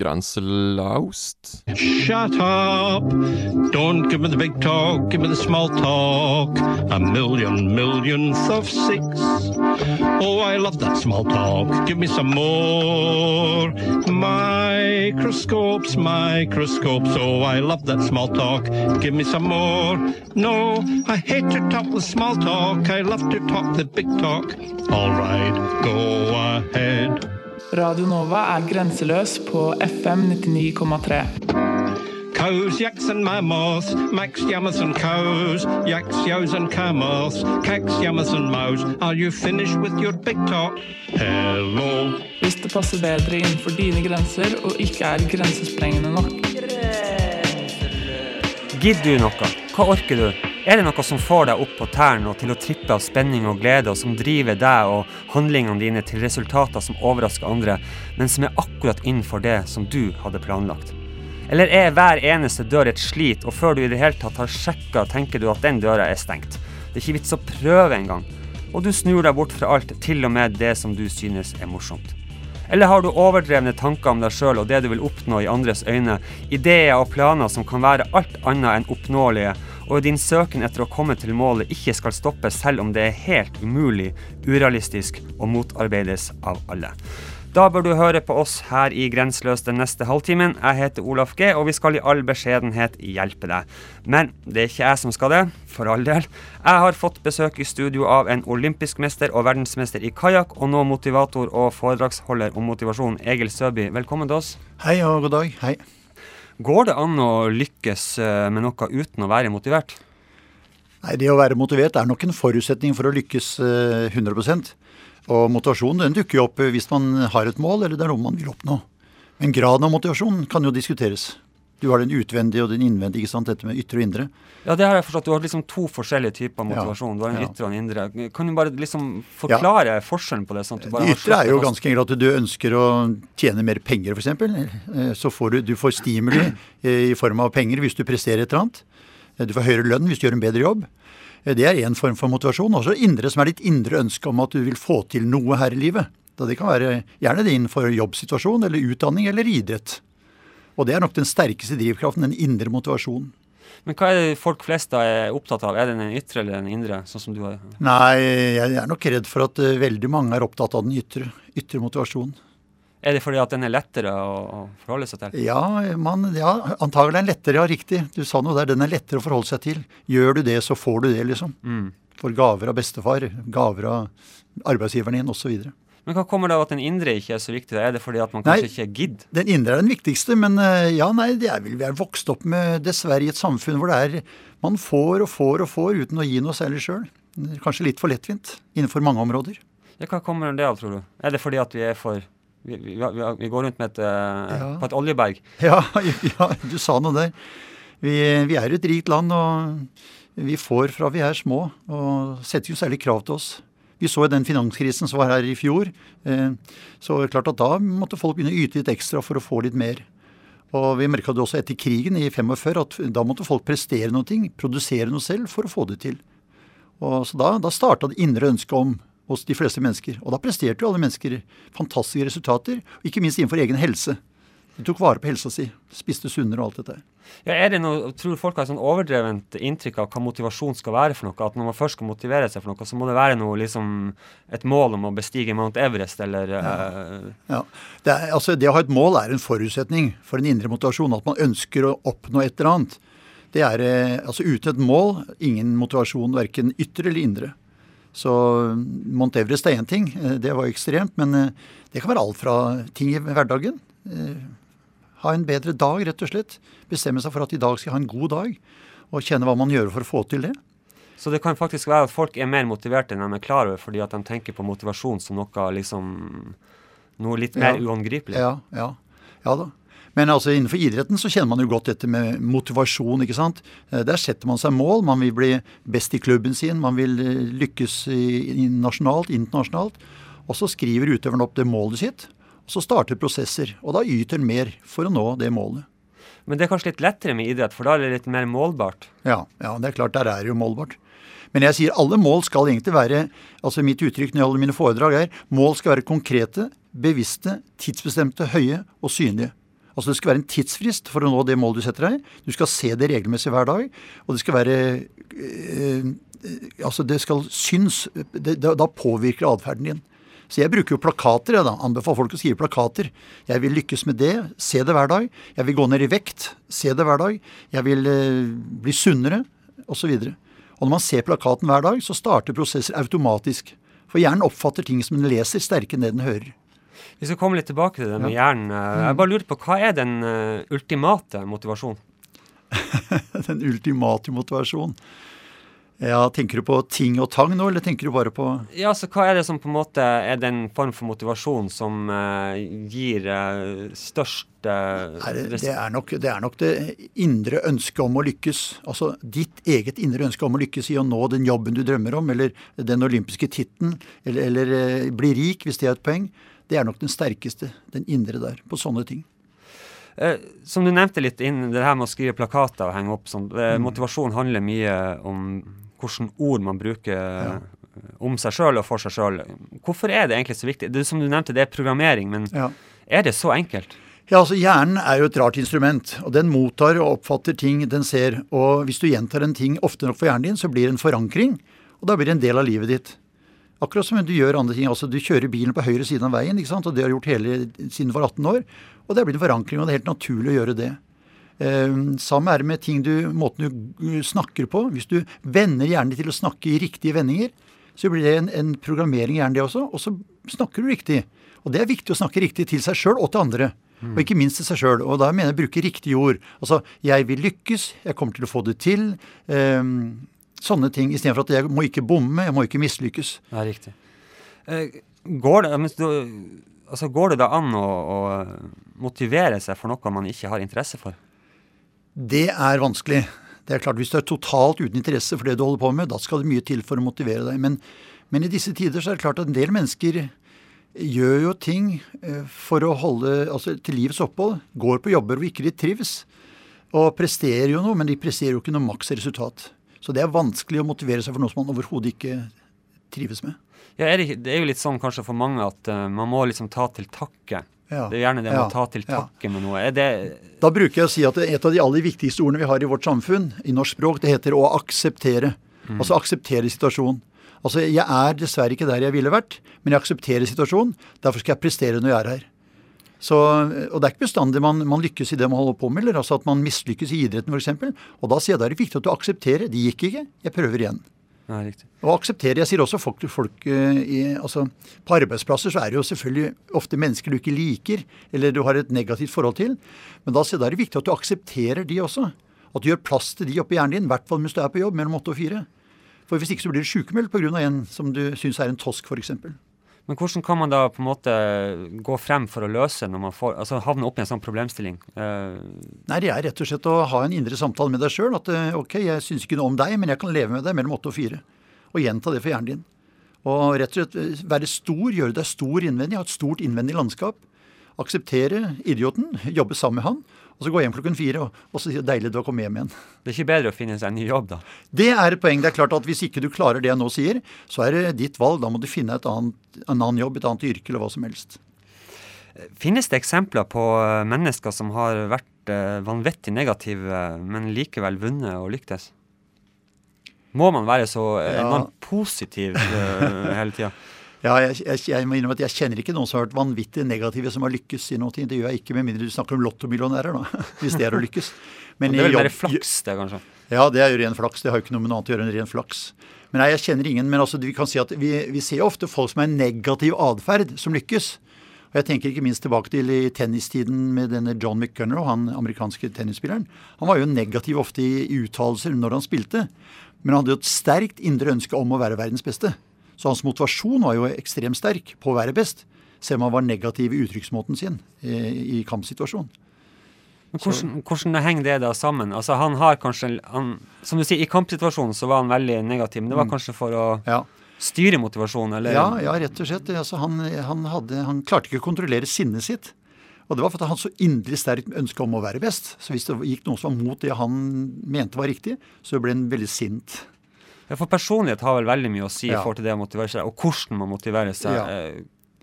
Grenselaust. Shut up. Don't give me the big talk, give me the small talk. A million millionth of six. Oh, I love that small talk. Give me some more. Microscopes, microscopes. Oh, I love that small talk. Give me some more. No, I hate to talk the small talk. I love to talk the big talk. All right, go ahead. Radio Nova er grenseløs på FM 99,3. Cows, yaks and mammoths, Max, yammers and cows, yaks, yows and camels, cacks, yammers and mows. Are you finished with your big talk? Hello. Hvis det passer bedre innenfor dine grenser og ikke er grensesprengende nok. Gidder du noe? Hva orker du? Er det noe som får deg opp på tærne og til å trippe av spenning og glede, og som driver deg og handlingene dine til resultater som overrasker andre, men som er akkurat innenfor det som du hadde planlagt? Eller er hver eneste dør et slit, og før du i det hele tatt har sjekka, tenker du at den døra er stengt? Det er ikke vits å prøve engang. Og du snur deg bort fra alt, til og med det som du synes er morsomt. Eller har du overdrevne tanker om deg sjøl og det du vil oppnå i andres øyne, ideer og planer som kan være alt annet enn oppnåelige, og din søken etter å komme til målet ikke skal stoppe selv om det er helt umulig, urealistisk og motarbeides av alle? Da bør du høre på oss her i Grenseløs den neste halvtimen. Jeg heter Olaf G, og vi skal i all beskjedenhet hjelpe deg. Men det er ikke jeg som skal det, for all del. Jeg har fått besøk i studio av en olympisk mester og verdensmester i kajakk, og nå motivator og foredragsholder om motivasjon, Egil Søby. Velkommen til oss. Hei og god dag. Hei. Går det an å lykkes eh, med noe uten å være motivert? Nei, Det å være motivert er nok en forutsetning for å lykkes eh, 100 Og motivasjonen den dukker jo opp hvis man har et mål, eller det er noe man vil oppnå. Men graden av motivasjon kan jo diskuteres. Du har den utvendige og den innvendige, ikke sant? dette med ytre og indre. Ja, det har jeg forstått. Du har liksom to forskjellige typer motivasjon. du har en ja. ytre og en indre. Kan du bare liksom forklare forskjellen på det? sånn at du bare Det ytre er jo ganske enkelt at du ønsker å tjene mer penger, f.eks. Så får du, du får stimuli eh, i form av penger hvis du presterer et eller annet. Eh, Du får høyere lønn hvis du gjør en bedre jobb. Eh, Det er én form for motivasjon. Også indre, som er ditt indre ønske om at du vil få til noe her i livet. Da det kan være gjerne det innenfor jobbsituasjon eller utdanning eller idrett. Og det er nok den sterkeste drivkraften, den indre motivasjonen. Men hva er det folk flest da er opptatt av? Er det den ytre eller den indre? sånn som du har? Nei, jeg er nok redd for at eh, veldig mange er opptatt av den ytre, ytre motivasjonen. Er det fordi at den er lettere å, å forholde seg til? Ja, man, ja, antagelig er den lettere, ja, riktig. Du sa noe der, den er lettere å forholde seg til. Gjør du det, så får du det, liksom. Mm. For gaver av bestefar, gaver av arbeidsgiveren din, osv. Men hva kommer det av at den indre ikke er så viktig? Er det fordi at man Nei. kanskje ikke gidder? Den indre er den viktigste, men eh, ja, nei, det er vel vi er vokst opp med, dessverre, i et samfunn hvor det er Man får og får og får uten å gi noe særlig sjøl. Kanskje litt for lettvint innenfor mange områder. Ja, hva kommer det av, tror du? Er det fordi at vi er for Vi, vi, vi, vi går rundt med et, eh, Ja. på et oljeberg? Ja, ja, du sa noe der. Vi, vi er et rikt land, og vi får fra vi er små, og setter jo særlig krav til oss. Vi så i den finanskrisen som var her i fjor, eh, så er det klart at da måtte folk begynne å yte litt ekstra for å få litt mer. Og vi merka det også etter krigen i 45 at da måtte folk prestere noe, produsere noe selv for å få det til. Og så Da, da starta det indre ønsket om hos de fleste mennesker. Og da presterte jo alle mennesker fantastiske resultater, ikke minst innenfor egen helse. De tok vare på helsa si, spiste sunnere og alt dette. Ja, er det noe, tror folk har et sånn overdrevent inntrykk av hva motivasjon skal være for noe? At når man først skal motivere seg for noe, så må det være noe, liksom, et mål om å bestige Mount Everest, eller Ja. Ja. Det, er, altså, det å ha et mål er en forutsetning for en indre motivasjon. At man ønsker å oppnå et eller annet. Det er, eh, altså Uten et mål, ingen motivasjon, verken ytre eller indre. Så Mount Everest er én ting, eh, det var ekstremt. Men eh, det kan være alt fra ting i hverdagen. Ha en bedre dag, rett og slett. Bestemme seg for at i dag skal jeg ha en god dag. Og kjenne hva man gjør for å få til det. Så det kan faktisk være at folk er mer motiverte enn de er klar over, fordi at de tenker på motivasjon som noe liksom Noe litt mer Ja. uangripelig. Ja, ja. ja da. Men altså innenfor idretten så kjenner man jo godt dette med motivasjon. ikke sant? Eh, Der setter man seg mål. Man vil bli best i klubben sin. Man vil eh, lykkes nasjonalt, internasjonalt. Og så skriver utøveren opp det målet sitt. Så starter prosesser. Og da yter mer for å nå det målet. Men det er kanskje litt lettere med idrett, for da er det litt mer målbart. Ja, ja, det er klart, der er det jo målbart. Men jeg sier alle mål skal egentlig være altså Mitt uttrykk når jeg holder mine foredrag er mål skal være konkrete, bevisste, tidsbestemte, høye og synlige. Altså Det skal være en tidsfrist for å nå det målet du setter deg. Du skal se det regelmessig hver dag. Og det skal være øh, Altså det skal synes. Det, da, påvirker atferden din. Så jeg bruker jo plakater. Jeg da, Anbefaler folk å skrive plakater. Jeg vil lykkes med det. Se det hver dag. Jeg vil gå ned i vekt. Se det hver dag. Jeg vil eh, bli sunnere, osv. Og, og når man ser plakaten hver dag, så starter prosesser automatisk. For hjernen oppfatter ting som den leser, sterkere enn det den hører. Vi skal komme litt tilbake til det med hjernen. Eh, Jeg bare lurer på, Hva er den eh, ultimate motivasjonen? den ultimate motivasjon. Ja, Tenker du på ting og tang nå, eller tenker du bare på Ja, så Hva er det som på en måte er den form for motivasjon som uh, gir uh, størst uh, Nei, det, det, er nok, det er nok det indre ønsket om å lykkes. Altså ditt eget indre ønske om å lykkes i å nå den jobben du drømmer om, eller den olympiske tittelen, eller, eller bli rik, hvis det er et poeng. Det er nok den sterkeste, den indre der, på sånne ting. Eh, som du nevnte litt inn det her med å skrive plakater og henge opp sånn. eh, Mm. Motivasjon handler mye om hvilke ord man bruker ja. om seg sjøl og for seg sjøl. Hvorfor er det egentlig så viktig? Det, som du nevnte, det er programmering, men Ja. er det så enkelt? Ja, altså Hjernen er jo et rart instrument, og den mottar og oppfatter ting den ser. Og hvis du gjentar en ting ofte nok for hjernen din, så blir det en forankring, og da blir det en del av livet ditt. Akkurat som du gjør andre ting. altså Du kjører bilen på høyre siden av veien, ikke sant? og det har du gjort hele siden du var 18 år. Og det blir en forankring, og det er helt naturlig å gjøre det. Eh, Samme er det med ting du, måten du snakker på. Hvis du venner hjernen til å snakke i riktige vendinger, så blir det en, en programmering i hjernen det også, og så snakker du riktig. Og det er viktig å snakke riktig til seg sjøl og til andre. Og ikke minst til seg sjøl. Og da mener jeg bruke riktige ord. Altså jeg vil lykkes, jeg kommer til å få det til. Um, sånne ting. Istedenfor at jeg må ikke bomme, jeg må ikke mislykkes. Ja, riktig. Eh, går, det, du, altså, går det da an å, å motivere seg for noe man ikke har interesse for? Det er vanskelig. Det er klart, Hvis du er totalt uten interesse for det du holder på med, da skal det mye til for å motivere deg. Men, men i disse tider så er det klart at en del mennesker gjør jo ting eh, for å holde altså til livets opphold. Går på jobber hvor ikke de trives. Og presterer jo noe, men de presterer jo ikke noe maksresultat. Så det er vanskelig å motivere seg for noe som man overhodet ikke trives med. Ja, er det, det er jo litt sånn kanskje for mange at uh, man må liksom ta til takke. Ja. Det er gjerne det Ja. å ta til Ja. med noe. Det Da bruker jeg å si at et av de aller viktigste ordene vi har i vårt samfunn, i norsk språk, det heter å akseptere. Altså akseptere situasjonen. Altså jeg er dessverre ikke der jeg ville vært, men jeg aksepterer situasjonen. Derfor skal jeg prestere når jeg er her. Så, og det er ikke bestandig man, man lykkes i det man holder på med, eller altså at man mislykkes i idretten f.eks. Og da sier jeg da er det viktig at du aksepterer. Det gikk ikke, jeg prøver igjen. Ja, riktig. Og akseptere. Jeg sier også folk, folk eh, i, altså, På arbeidsplasser så er det jo selvfølgelig ofte mennesker du ikke liker, eller du har et negativt forhold til. Men da, da er det viktig at du aksepterer de også. At du gjør plass til de oppi hjernen din, i hvert fall mens du er på jobb mellom åtte og fire. For hvis ikke så blir du sjukmeldt pga. en som du syns er en tosk, f.eks. Men hvordan kan man da på en måte gå frem for å løse når man får, altså havner opp i en sånn problemstilling? Uh... Nei, det er rett og slett å ha en indre samtale med deg sjøl. At eh, ok, jeg syns ikke noe om deg, men jeg kan leve med deg mellom åtte og fire. Og gjenta det for hjernen din. Og rett og slett eh, være stor, gjøre deg stor innvendig, ha et stort innvendig landskap. Akseptere idioten, jobbe sammen med han, og så gå hjem klokken fire og, og så si deilig du har kommet hjem igjen. det er ikke bedre å finne seg en ny jobb, da? Det er et poeng. Det er klart at Hvis ikke du klarer det jeg nå sier, så er det ditt valg. Da må du finne et annet, en annen jobb, et annet yrke eller hva som helst. Finnes det eksempler på eh, mennesker som har vært eh, vanvittig negative, men likevel vunnet og lyktes? Må man være så eh, Ja. enormt positiv hele tida? Ja, jeg, jeg, jeg må innrømme at jeg kjenner ikke noen som har vært vanvittig negative som har lykkes i noe. Det gjør jeg ikke, med mindre du snakker om lottomillionærer, da. Hvis det er å lykkes. Men Det er vel bare flaks, det, kanskje? Ja, det er jo ren flaks. Det har jo ikke noe med noe annet å gjøre enn ren flaks. Men nei, jeg kjenner ingen. Men altså, vi kan si at vi, vi ser jo ofte folk som har negativ atferd, som lykkes. Og jeg tenker ikke minst tilbake til i tennistiden med denne John McGunner, han amerikanske tennisspilleren. Han var jo negativ ofte i, i uttalelser når han spilte. Men han hadde jo et sterkt indre ønske om å være verdens beste. Så hans motivasjon var jo ekstremt sterk på å være best. Selv om han var negativ i uttrykksmåten sin i, i kampsituasjonen. Men hvordan, hvordan henger det da sammen? Altså han har kanskje han, Som du sier, i kampsituasjonen så var han veldig negativ, men det var Mm. kanskje for å Ja. styre motivasjonen, eller? Ja, ja, rett og slett. Altså, han, han, hadde, han klarte ikke å kontrollere sinnet sitt. Og det var fordi han så inderlig sterkt ønske om å være best. Så hvis det gikk noe som var mot det han mente var riktig, så ble han veldig sint. For personlighet har vel veldig mye å si i Ja. forhold til det å motivere seg, og hvordan man motiverer seg. Ja. Eh,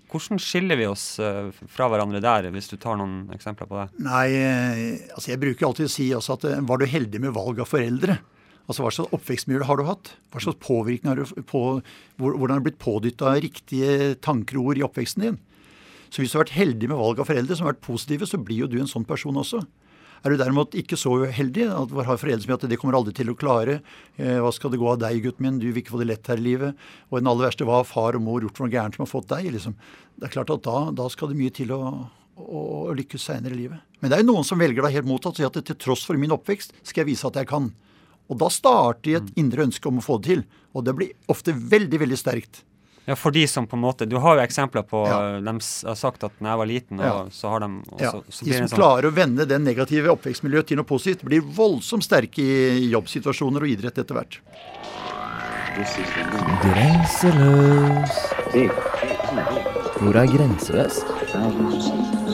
Hvordan skiller vi oss eh, fra hverandre der, hvis du tar noen eksempler på det? Nei, eh, altså jeg bruker alltid å si også at var du heldig med valg av foreldre? Altså Hva slags oppvekstmiljø har du hatt? Hva slags påvirkning har du på Hvordan har du blitt pådytta riktige tanker og ord i oppveksten din? Så hvis du har vært heldig med valg av foreldre som har vært positive, så blir jo du en sånn person også. Er du derimot ikke så uheldig, at du har foreldre som at det kommer aldri til å klare, eh, hva skal det gå av deg, gutten min, du vil ikke få det lett her i livet, og den aller verste, hva har far og mor gjort for noe gærent som har fått deg, liksom. Det er klart at da, da skal det mye til å, å, å lykkes seinere i livet. Men det er jo noen som velger da helt motsatt, og sier at til tross for min oppvekst skal jeg vise at jeg kan. Og da starter et indre ønske om å få det til, og det blir ofte veldig, veldig sterkt. Ja, for de som på en måte Du har jo eksempler på Ja. eh, De har sagt at når jeg var liten, og Ja. så har de og Ja, så, så de som sånn klarer å vende det negative oppvekstmiljøet til noe positivt, blir voldsomt sterke i jobbsituasjoner og idrett etter hvert. Grenseløs. Hvor er grenseløs?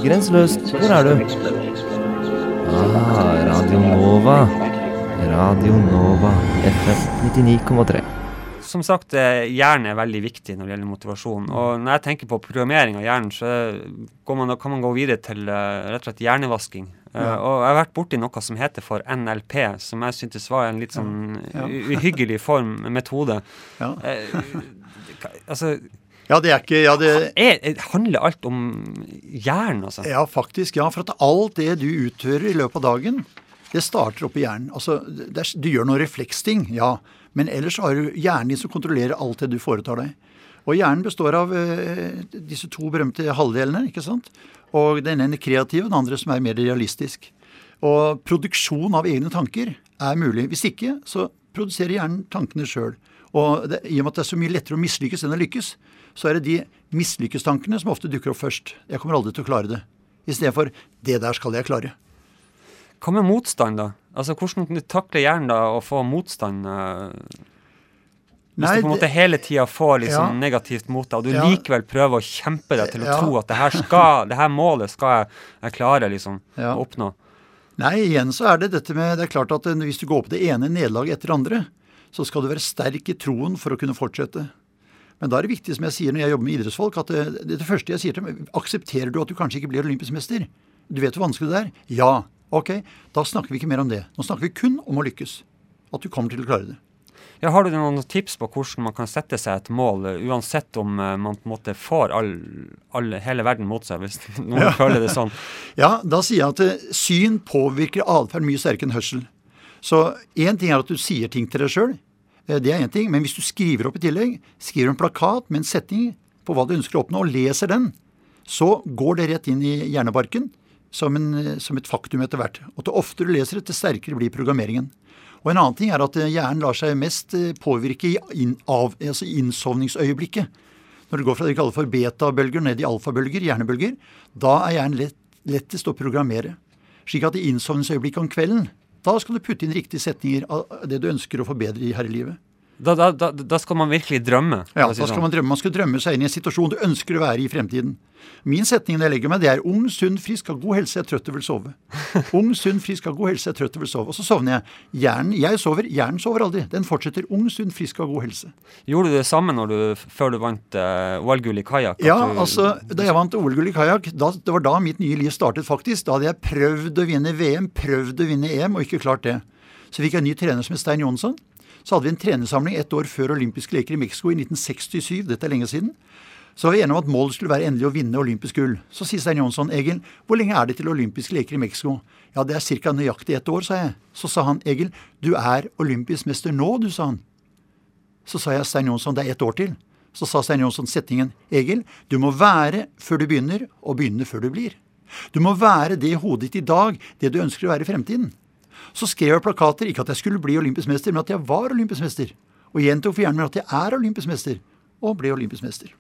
Grenseløs, hvor er du? Ah, Radio Nova. Radio Nova. FM 99,3. Som sagt, eh, hjernen er veldig viktig når det gjelder motivasjon. Og når jeg tenker på programmering av hjernen, så går man, kan man gå videre til eh, rett og slett hjernevasking. Eh, Ja. og jeg har vært borti noe som heter for NLP, som jeg syntes var en litt sånn Ja. uhyggelig form, metode. Ja. Altså Ja, det er ikke ja, det, er, er- handler alt om hjernen, altså? ja, faktisk. Ja, for at alt det du utfører i løpet av dagen, det starter opp i hjernen. Altså, det er, du gjør noen refleksting, ja. Men ellers har du hjernen din som kontrollerer alt det du foretar deg. Og hjernen består av eh, disse to berømte halvdelene, ikke sant? Og den ene kreative, den andre som er mer realistisk. Og produksjon av egne tanker er mulig. Hvis ikke, så produserer hjernen tankene sjøl. Og det, i og med at det er så mye lettere å mislykkes enn å lykkes, så er det de mislykkestankene som ofte dukker opp først. Jeg kommer aldri til å klare det. Istedenfor 'det der skal jeg klare'. Hva med motstand, da? Altså, Hvordan takler hjernen da å få motstand? Uh, hvis Nei, du på en måte hele tida får liksom Ja. negativt mot deg, og du Ja. likevel prøver å kjempe deg til å Ja. tro at det her, skal, det her målet skal jeg, jeg klare liksom, å oppnå. Nei, igjen så er det dette med Det er klart at eh, hvis du går på det ene nederlaget etter det andre, så skal du være sterk i troen for å kunne fortsette. Men da er det viktig, som jeg sier når jeg jobber med idrettsfolk, at det, det, det første jeg sier til dem Aksepterer du at du kanskje ikke blir olympisk mester? Du vet hvor vanskelig det er? Ja. Ok, da snakker vi ikke mer om det. Nå snakker vi kun om å lykkes. At du kommer til å klare det. Ja, har du noen tips på hvordan man kan sette seg et mål, eh, uansett om eh, man på en måte får all, all, hele verden mot seg, hvis noen Ja. føler det sånn? Ja, da sier jeg at eh, syn påvirker atferd mye sterkere enn hørsel. Så én ting er at du sier ting til deg sjøl, det er én ting. Men hvis du skriver opp i tillegg, skriver en plakat med en setning på hva du ønsker å oppnå, og leser den, så går det rett inn i hjernebarken som, en, som et faktum etter hvert. Og til oftere du leser det, til sterkere blir programmeringen. Og en annen ting er at eh, hjernen lar seg mest eh, påvirke inn, av, altså innsovningsøyeblikket. Når det går fra det vi kaller for betabølger ned i alfabølger, hjernebølger, da er hjernen lett, lettest å programmere. Slik at i innsovningsøyeblikket om kvelden, da skal du putte inn riktige setninger av det du ønsker å forbedre i her i livet. Da, da, da, da skal man virkelig drømme? Ja, da skal sånn. man drømme. Man skal drømme seg inn i en situasjon du ønsker å være i fremtiden. Min setning når jeg legger meg, det er ung, sunn, frisk, har god helse, er trøtt og vil sove. Ung, sunn, frisk, har god helse, er trøtt og vil sove. Og så sovner jeg. Hjernen, jeg sover, hjernen sover aldri. Den fortsetter ung, sunn, frisk, har god helse. Gjorde du det samme når du, før du vant uh, OL-gull i kajakk? Ja, du- altså, da jeg vant OL-gull i kajakk, det var da mitt nye liv startet, faktisk. Da hadde jeg prøvd å vinne VM, prøvd å vinne EM, og ikke klart det. Så fikk jeg en ny trener som het Stein Jonsson. Så hadde vi en trenersamling ett år før olympiske leker i Mexico i 1967. Dette er lenge siden. Så var vi enige om at målet skulle være endelig å vinne olympisk gull. Så sier Stein Jonsson, Egil, hvor lenge er det til olympiske leker i Mexico? Ja, det er ca. nøyaktig ett år, sa jeg. Så sa han, Egil, du er olympisk mester nå, du, sa han. Så sa jeg, Stein Jonsson, det er ett år til. Så sa Stein Jonsson setningen, Egil, du må være før du begynner, og begynne før du blir. Du må være det i hodet ditt i dag, det du ønsker å være i fremtiden. Så skrev jeg plakater, ikke at jeg skulle bli olympisk mester, men at jeg var olympisk mester. Og gjentok for hjernen min at jeg er olympisk mester, og ble olympisk mester.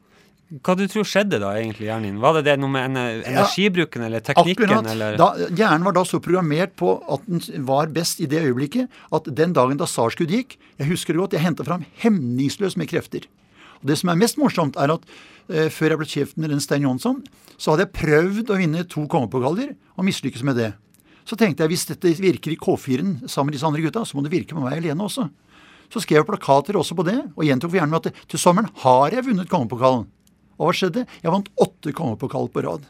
Hva du tror skjedde da egentlig i hjernen din? Var det det noe med ener energibruken eller teknikken? Akkurat. Eller? Da, hjernen var da så programmert på at den var best i det øyeblikket, at den dagen da SAR-skuddet gikk Jeg husker det godt, jeg henta fram hemningsløst med krefter. Og Det som er mest morsomt, er at eh, før jeg ble sjefen til Stein Jonsson, så hadde jeg prøvd å vinne to kongepokaler og mislykkes med det. Så tenkte jeg hvis dette virker i K4-en sammen med disse andre gutta, så må det virke med meg alene også. Så skrev jeg plakater også på det, og gjentok for med at til sommeren har jeg vunnet kongepokalen. Og hva skjedde? Jeg vant åtte kongepokaler på rad.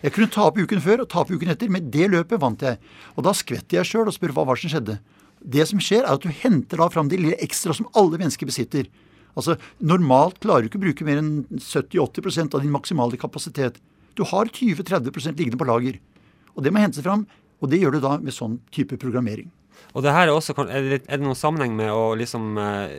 Jeg kunne tape uken før og tape uken etter, men det løpet vant jeg. Og da skvetter jeg sjøl og spør hva det som skjedde. Det som skjer, er at du henter da fram det lille ekstra som alle mennesker besitter. Altså, Normalt klarer du ikke å bruke mer enn 70-80% av din maksimale kapasitet. Du har 20-30% liggende på lager. Og det må hentes fram, og det gjør du da med sånn type programmering. Og det her er også, er det, er det noen sammenheng med å liksom eh,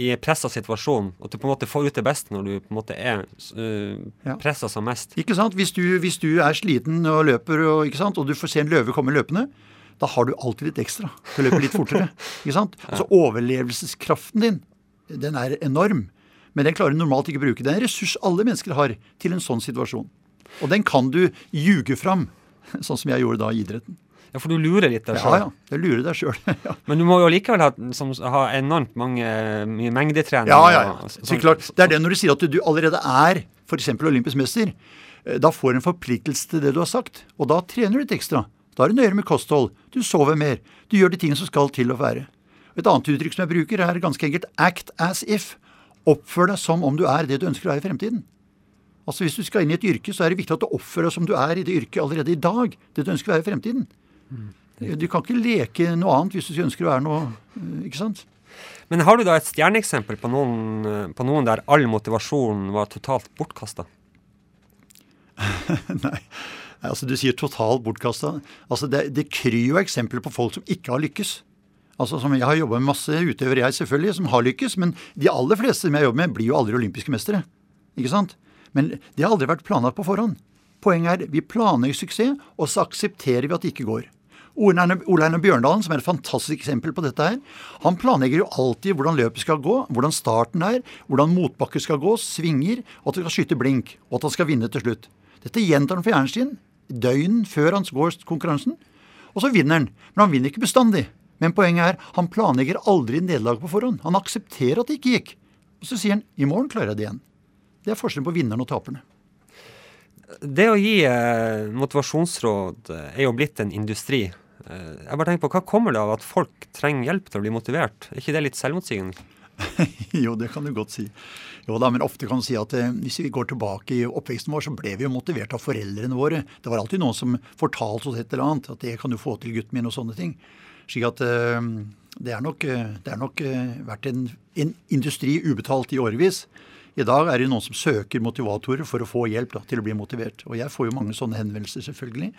i en pressa situasjon, at du på en måte får ut det beste når du på en måte er uh, pressa som mest. Ikke sant? Hvis du, hvis du er sliten og løper, og, ikke sant? og du får se en løve komme løpende, da har du alltid litt ekstra til å løpe litt fortere. ikke sant? Altså Overlevelseskraften din, den er enorm. Men den klarer du normalt ikke å bruke. Det er en ressurs alle mennesker har til en sånn situasjon. Og den kan du ljuge fram, sånn som jeg gjorde da i idretten. Ja, for du lurer litt deg Ja, sjøl. ja. Jeg lurer deg sjøl. ja. Men du må jo likevel ha, som, ha enormt mange, mye mengdetrening. Ja, ja, ja. Så sånn- klart, det er det når du sier at du, du allerede er f.eks. olympisk mester. eh, Da får du en forpliktelse til det du har sagt. Og da trener du litt ekstra. Da er du nøyere med kosthold. Du sover mer. Du gjør de tingene som skal til å være. Et annet uttrykk som jeg bruker, er ganske enkelt act as if. Oppfør deg som om du er det du ønsker å være i fremtiden. Altså Hvis du skal inn i et yrke, så er det viktig at du oppfører deg som du er i det yrket allerede i dag. Det du ønsker å være i fremtiden. Du kan ikke leke noe annet hvis du ønsker å være noe eh, Ikke sant? Men har du da et stjerneeksempel på noen, eh, på noen der all motivasjon var totalt bortkasta? Nei, altså du sier totalt bortkasta. Altså det, det kryr jo eksempler på folk som ikke har lykkes. Altså som Jeg har jobba med masse utøvere, jeg selvfølgelig, som har lykkes. Men de aller fleste som jeg jobber med, blir jo aldri olympiske mestere. Ikke sant? Men det har aldri vært planlagt på forhånd. Poenget er vi planlegger suksess, og så aksepterer vi at det ikke går. Ole Einar Bjørndalen, som er et fantastisk eksempel på dette her, han planlegger jo alltid hvordan løpet skal gå, hvordan starten er, hvordan motbakker skal gå, svinger, og at han skal skyte blink, og at han skal vinne til slutt. Dette gjentar han for hjernen sin døgn før han går konkurransen, og så vinner han. Men han vinner ikke bestandig. Men poenget er, han planlegger aldri nederlag på forhånd. Han aksepterer at det ikke gikk. Og så sier han i morgen klarer jeg det igjen. Det er forskjellen på vinneren og taperne. Det å gi eh, motivasjonsråd eh, er jo blitt en industri. Eh, jeg bare tenker på, Hva kommer det av at folk trenger hjelp til å bli motivert? Er ikke det litt selvmotsigende? jo, det kan du godt si. Jo da, men ofte kan du si at eh, hvis vi går tilbake i oppveksten vår, så ble vi jo motivert av foreldrene våre. Det var alltid noen som fortalte oss et eller annet, at det kan du få til, gutten min, og sånne ting. Slik at eh, det er nok, eh, det er nok vært en, en industri ubetalt i årevis. I dag er det noen som søker motivatorer for å få hjelp da, til å bli motivert. Og jeg får jo mange sånne henvendelser, selvfølgelig.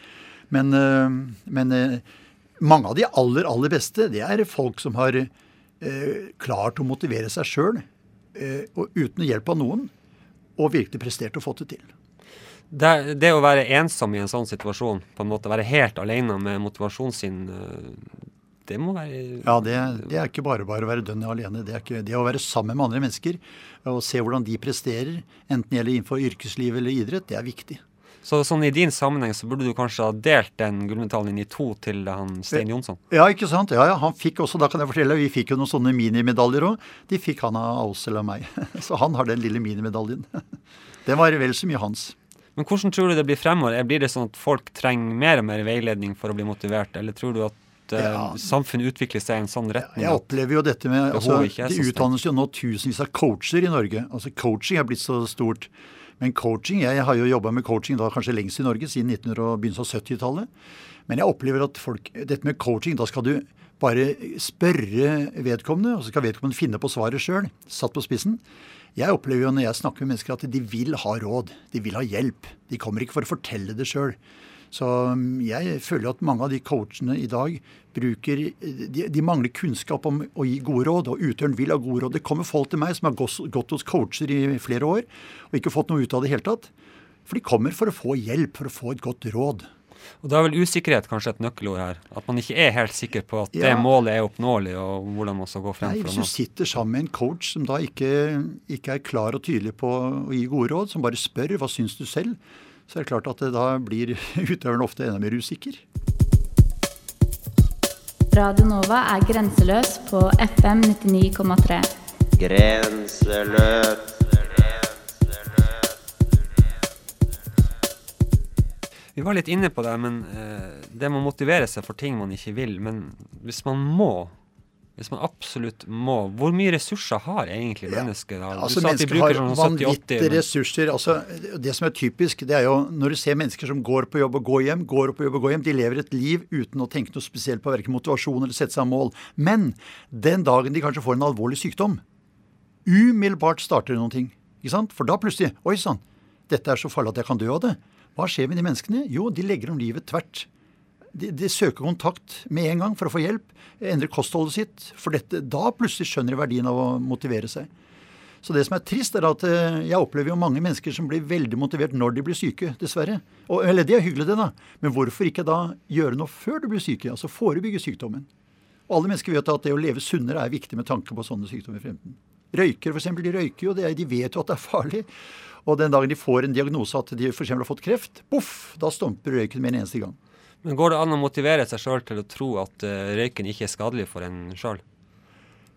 Men, eh, men eh, mange av de aller, aller beste, det er folk som har eh, klart å motivere seg sjøl, uten hjelp av noen, og virkelig prestert å få det til. Det, det å være ensom i en sånn situasjon, på en måte være helt alene med motivasjonen sin, det må være Ja, det, det er ikke bare bare å være dønn alene. Det er ikke, det å være sammen med andre mennesker og se hvordan de presterer, enten det gjelder innenfor yrkesliv eller idrett, det er viktig. Så sånn i din sammenheng så burde du kanskje ha delt den gullmedaljen inn i to til han Stein Jonsson? Ja, ikke sant? Ja, ja, han fikk også, da kan jeg fortelle, vi fikk jo noen sånne minimedaljer òg. De fikk han av oss eller av meg. Så han har den lille minimedaljen. Den var vel så mye hans. Men hvordan tror du det blir fremover? Blir det sånn at folk trenger mer og mer veiledning for å bli motivert, eller tror du at eh, Ja. samfunnet utvikler seg i en sånn retning? Jeg opplever jo dette med altså, Det utdannes jo nå tusenvis av coacher i Norge. Altså Coaching er blitt så stort. Men coaching, jeg har jo jobba med coaching da kanskje lengst i Norge, siden 1900- og begynnelsen av 70-tallet. Men jeg opplever at folk, dette med coaching, da skal du bare spørre vedkommende, og så skal vedkommende finne på svaret sjøl, satt på spissen. Jeg opplever jo når jeg snakker med mennesker at de vil ha råd, de vil ha hjelp. De kommer ikke for å fortelle det sjøl. Så mm, jeg føler at mange av de coachene i dag bruker de, de mangler kunnskap om å gi gode råd, og utøveren vil ha gode råd. Det kommer folk til meg som har gått, hos coacher i flere år og ikke fått noe ut av det i hele tatt. For de kommer for å få hjelp, for å få et godt råd. Og da er vel usikkerhet kanskje et nøkkelord her? At man ikke er helt sikker på at det målet er oppnåelig, og hvordan man skal gå frem Nei, for Hvis du sitter sammen med en coach som da ikke, ikke er klar og tydelig på å gi gode råd, som bare spør hva syns du selv, så er det klart at det da blir utøveren ofte enda mer usikker. Radio Nova er grenseløs på FM 99,3. Grenseløs. Vi var litt inne på det, men eh, det med å motivere seg for ting man ikke vil. Men hvis man må, hvis man absolutt må, hvor mye ressurser har egentlig mennesket da? Du Altså, sa at de mennesker bruker har sånn 70-80, vanvittige men- ressurser. Altså, det som er typisk, det er jo når du ser mennesker som går på jobb og går hjem, går på jobb og går hjem, de lever et liv uten å tenke noe spesielt på verken motivasjon eller sette seg mål. Men den dagen de kanskje får en alvorlig sykdom, umiddelbart starter det noen ting. Ikke sant? For da plutselig Oi sann, dette er så farlig at jeg kan dø av det. Hva skjer med de menneskene? Jo, de legger om livet tvert. De, de søker kontakt med en gang for å få hjelp. Endrer kostholdet sitt. For dette, da plutselig skjønner de verdien av å motivere seg. Så det som er trist, er at eh, jeg opplever jo mange mennesker som blir veldig motivert når de blir syke, dessverre. Og, eller det er hyggelig, det, da. Men hvorfor ikke da gjøre noe før du blir syke? Altså forebygge sykdommen. Og alle mennesker vet at det å leve sunnere er viktig med tanke på sånne sykdommer i fremtiden. Røykere f.eks. De røyker jo, de vet jo at det er farlig. Og den dagen de får en diagnose at de f.eks. har fått kreft, boff, da stomper røyken med en eneste gang. Men går det an å motivere seg sjøl til å tro at uh, røyken ikke er skadelig for en sjøl?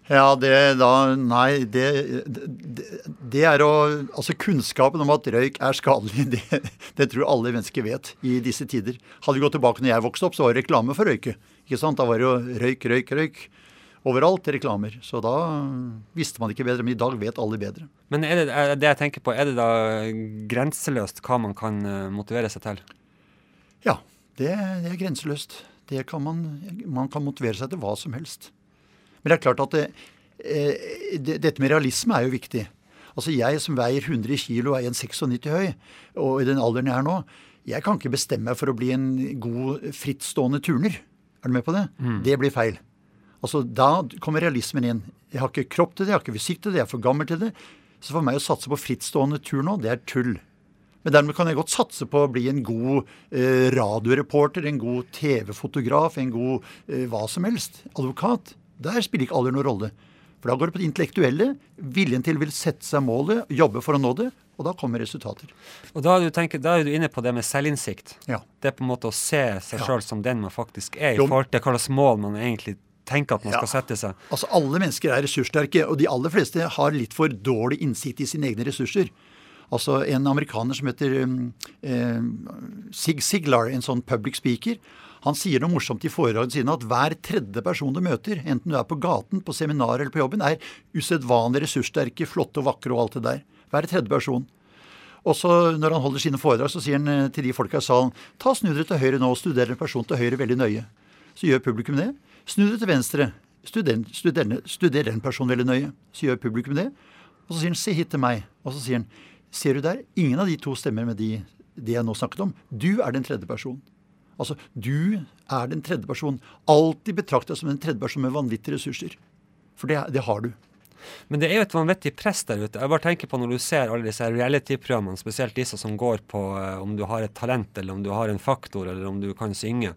Ja, det da Nei, det, det, det er å Altså kunnskapen om at røyk er skadelig, det, det tror alle mennesker vet i disse tider. Hadde vi gått tilbake når jeg vokste opp, så var det reklame for røyke. Ikke sant? Da var det jo røyk, røyk, røyk. Overalt reklamer. Så da visste man ikke bedre. Men i dag vet alle bedre. Men er det, er det jeg tenker på, er det da grenseløst hva man kan eh, motivere seg til? Ja, det, det er grenseløst. Det kan man, man kan motivere seg til hva som helst. Men det er klart at det, eh, det, dette med realisme er jo viktig. Altså Jeg som veier 100 kg og er 1,96 høy, og i den alderen jeg er nå, jeg kan ikke bestemme meg for å bli en god frittstående turner. Er du med på det? Mm. Det blir feil. Altså Da kommer realismen inn. Jeg har ikke kropp til det, jeg har ikke fysikk til det, jeg er for gammel til det. Så for meg å satse på frittstående tur nå, det er tull. Men dermed kan jeg godt satse på å bli en god eh, radioreporter, en god TV-fotograf, en god eh, hva som helst. Advokat. Der spiller ikke alder noen rolle. For da går det på det intellektuelle. Viljen til vil sette seg målet, jobbe for å nå det. Og da kommer resultater. Og da er, du tenker, da er du inne på det med selvinnsikt. Ja. Det er på en måte å se seg Ja. sjøl som den man faktisk er, i Jo. forhold til hva slags mål man egentlig tenker at man Ja. skal sette seg. Altså Alle mennesker er ressurssterke, og de aller fleste har litt for dårlig innsikt i sine egne ressurser. Altså En amerikaner som heter um, eh, Sig Siglar, en sånn public speaker, han sier noe morsomt i foredragene sine at hver tredje person du møter, enten du er på gaten, på seminar eller på jobben, er usedvanlig ressurssterke, flotte og vakre og alt det der. Hver tredje person. Og så når han holder sine foredrag, så sier han eh, til de folka i salen ta snu dere til høyre nå og studer en person til høyre veldig nøye. Så gjør publikum det. Snu dere til venstre. Studer den personen veldig nøye. Så gjør publikum det. Og så sier han se hit til meg. Og så sier han ser du der, ingen av de to stemmer med de, de jeg nå snakket om. Du er den tredje personen. Altså, du er den tredje personen. Alltid betraktet som den tredje personen med vanvittige ressurser. For det, det har du. Men det er jo et vanvittig press der ute. Jeg bare tenker på når du ser alle disse reality-programmene, spesielt disse som går på eh, om du har et talent, eller om du har en faktor, eller om du kan synge.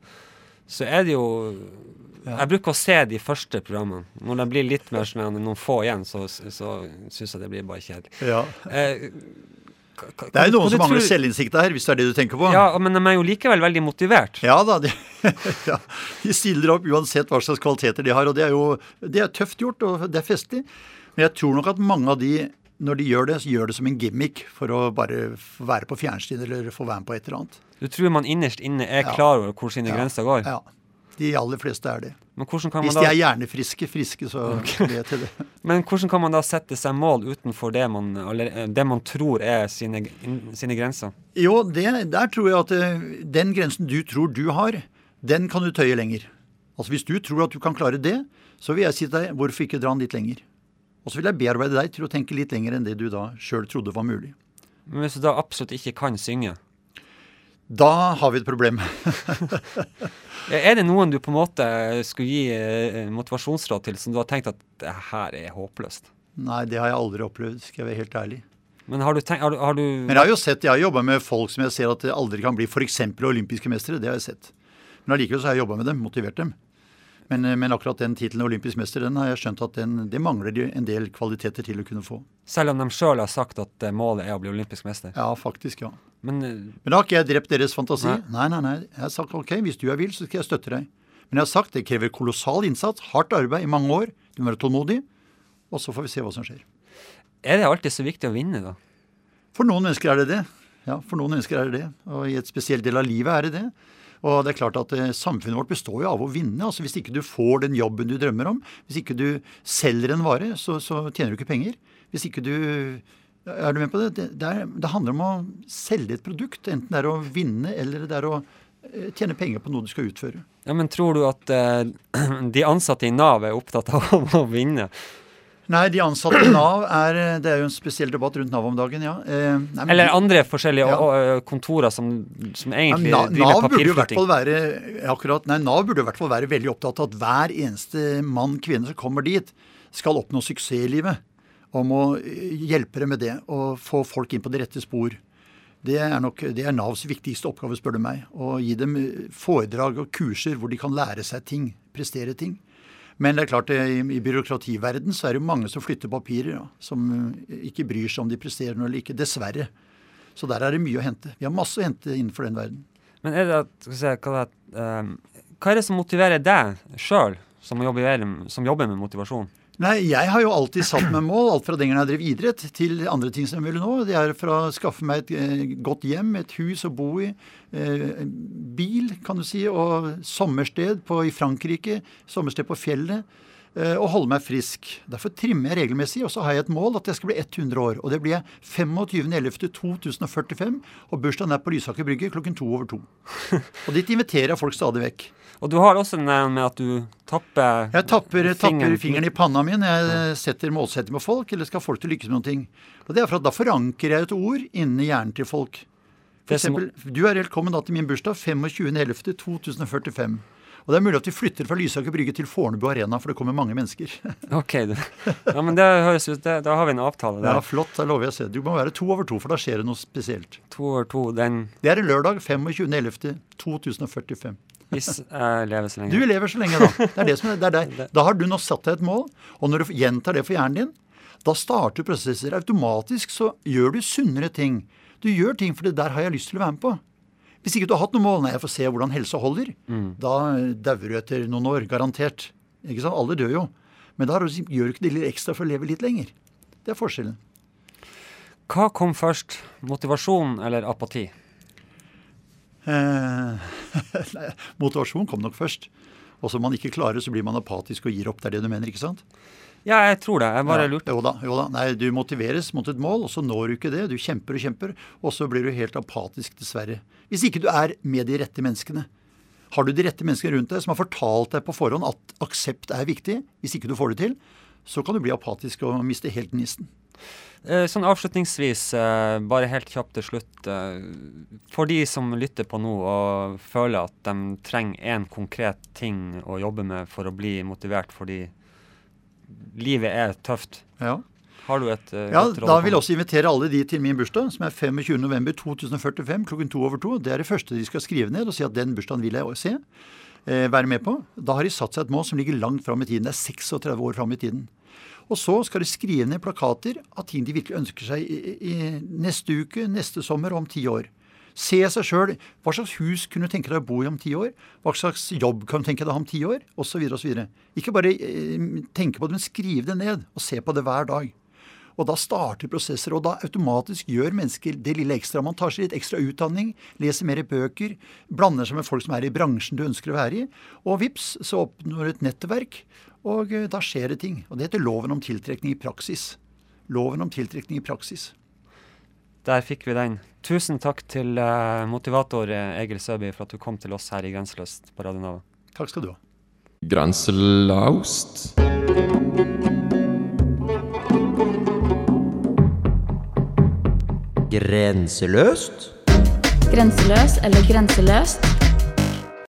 Så er det jo Jeg bruker å se de første programmene. Når det blir litt mer sånn noen få igjen, så, så syns jeg det blir bare kjedelig. Ja. Eh, Det er jo noen som mangler tror- selvinnsikt her, hvis det er det du tenker på. Ja, men de er jo likevel veldig motivert. Ja da, de, ja, de stiller opp uansett hva slags kvaliteter de har. Og det er jo det er tøft gjort, og det er festlig. Men jeg tror nok at mange av de, når de gjør det, så gjør det som en gimmick for å bare være på fjernsyn eller få være med på et eller annet. Du tror man innerst inne er klar over hvor sine Ja. grenser går? Ja. De aller fleste er det. Men hvordan kan Hvis man de da er hjernefriske, friske, så vet jeg det. Men hvordan kan man da sette seg mål utenfor det man, eller, det man tror er sine, sine grenser? Jo, det, der tror jeg at eh, den grensen du tror du har, den kan du tøye lenger. Altså Hvis du tror at du kan klare det, så vil jeg si til deg hvorfor ikke dra den litt lenger. Og så vil jeg bearbeide deg til å tenke litt lenger enn det du da sjøl trodde var mulig. Men hvis du da absolutt ikke kan synge, Da har vi et problem. er det noen du på en måte skulle gi eh, motivasjonsråd til, som du har tenkt at det her er håpløst? Nei, det har jeg aldri opplevd, skal jeg være helt ærlig. Men har du tenkt har, du- har du Men jeg har jo sett, jeg har jobba med folk som jeg ser at det aldri kan bli f.eks. olympiske mestere. Det har jeg sett. Men allikevel så har jeg jobba med dem, motivert dem. Men, eh, men akkurat den tittelen olympisk mester, den har jeg skjønt at den, det mangler de en del kvaliteter til å kunne få. Selv om de sjøl har sagt at eh, målet er å bli olympisk mester? Ja, faktisk, ja. Men Men da har ikke jeg drept deres fantasi. Nei. Nei, nei, nei. Jeg har sagt ok, hvis du er vill, så skal jeg støtte deg. Men jeg har sagt det krever kolossal innsats, hardt arbeid i mange år. Du må være tålmodig. Og så får vi se hva som skjer. er det alltid så viktig å vinne, da? For noen mennesker er det det. Ja, for noen mennesker er det det. Og i et spesielt del av livet er det det. Og det er klart at eh, samfunnet vårt består jo av å vinne. Altså Hvis ikke du får den jobben du drømmer om, hvis ikke du selger en vare, så, så tjener du ikke penger. Hvis ikke du Er du med på det? Det, det, er, det handler om å selge et produkt. Enten det er å vinne, eller det er å eh, tjene penger på noe du skal utføre. Ja, Men tror du at eh, de ansatte i Nav er opptatt av å vinne? Nei, de ansatte i Nav er Det er jo en spesiell debatt rundt Nav om dagen, ja. Eh, nei, men Eller andre forskjellige Ja. kontorer som, som egentlig Ja, driver Nav burde jo papirflytting? være akkurat, nei, Nav burde i hvert fall være veldig opptatt av at hver eneste mann, kvinne som kommer dit, skal oppnå suksess i livet. Om å hjelpe dem med det og få folk inn på det rette spor. Det er nok det er Navs viktigste oppgave, spør du meg. Å gi dem foredrag og kurser hvor de kan lære seg ting, prestere ting. Men det er klart, eh, i, i byråkrativerden så er det mange som flytter papirer, ja, som eh, ikke bryr seg om de presterer noe eller ikke. Dessverre. Så der er det mye å hente. Vi har masse å hente innenfor den verden. Men er det, at- skal se, hva, det, eh, hva er det som motiverer deg sjøl, som, som jobber med motivasjon? Nei, jeg har jo alltid satt meg mål, alt fra den gangen jeg drev idrett, til andre ting som jeg vil nå. Det er fra å skaffe meg et eh, godt hjem, et hus å bo i, eh, bil, kan du si, og sommersted på, i Frankrike, sommersted på fjellet, og holde meg frisk. Derfor trimmer jeg regelmessig, og så har jeg et mål at jeg skal bli 100 år. Og det blir jeg 25.11.2045, og bursdagen er på Lysaker brygge klokken to over to. Og dit inviterer jeg folk stadig vekk. Og du har også den med at du tapper Jeg tapper, tapper fingeren- fingeren i panna min. jeg setter målsetting på folk, eller skal folk til lykkes med noen ting. Og det er for at Da forankrer jeg et ord inni hjernen til folk. For eksempel, du er velkommen da til min bursdag 25.11.2045. Og det er mulig at vi flytter fra Lysaker brygge til Fornebu arena, for det kommer mange mennesker. Ok. Ja, men det høres ut det, Da har vi en avtale der. Ja, flott, da lover jeg å se. Du må være to over to, for da skjer det noe spesielt. To over to, den Det er en lørdag 25.11.2045. Hvis jeg lever så lenge. Du lever så lenge, da. Det er det som er, det er deg. Da har du nå satt deg et mål, og når du gjentar det for hjernen din, da starter prosesser. Automatisk så gjør du sunnere ting. Du gjør ting fordi der har jeg lyst til å være med på. Hvis ikke du har hatt noe mål, nei, jeg får se hvordan helsa holder, da dauer du etter noen år, garantert. Ikke sant? Alle dør jo. Men da gjør du ikke det litt ekstra for å leve litt lenger. Det er forskjellen. Hva kom først? Motivasjon eller apati? Eh, nei, motivasjon kom nok først. Og som man ikke klarer, så blir man apatisk og gir opp. Det er det du mener, ikke sant? Ja, jeg tror det. Jeg bare Ja, lurte. Jo da, jo da. Nei, du motiveres mot et mål, og så når du ikke det. Du kjemper og kjemper, og så blir du helt apatisk, dessverre. Hvis ikke du er med de rette menneskene. Har du de rette menneskene rundt deg som har fortalt deg på forhånd at aksept er viktig, hvis ikke du får det til, så kan du bli apatisk og miste helt gnisten. Eh, Sånn avslutningsvis, eh, bare helt kjapt til slutt. eh, For de som lytter på nå og føler at de trenger én konkret ting å jobbe med for å bli motivert fordi livet er tøft. Ja. Har du et Ja, Da vil jeg også invitere alle de til min bursdag, som er 25.11.2045 klokken to over to. Det er det første de skal skrive ned og si at den bursdagen vil jeg se. Eh, være med på. Da har de satt seg et mål som ligger langt fram i tiden. Det er 36 år fram i tiden. Og så skal de skrive ned plakater av ting de virkelig ønsker seg i, i neste uke, neste sommer om ti år. Se seg sjøl. Hva slags hus kunne du tenke deg å bo i om ti år? Hva slags jobb kan du tenke deg å ha om ti år? Osv. osv. Ikke bare eh, tenke på det, men skrive det ned, og se på det hver dag. Og da starter prosesser, og da automatisk gjør mennesker det lille ekstra. Man tar seg litt ekstra utdanning, leser mer bøker, blander seg med folk som er i bransjen du ønsker å være i, og vips, så oppnår du et nettverk, og eh, da skjer det ting. Og det heter loven om tiltrekning i praksis. Loven om tiltrekning i praksis. Der fikk vi den. Tusen takk til eh, motivator eh, Egil Søby for at du kom til oss her i Grenseløst på Radio Nova. Takk skal du ha. Grenselaust. Grenseløst? Grenseløs eller grenseløst?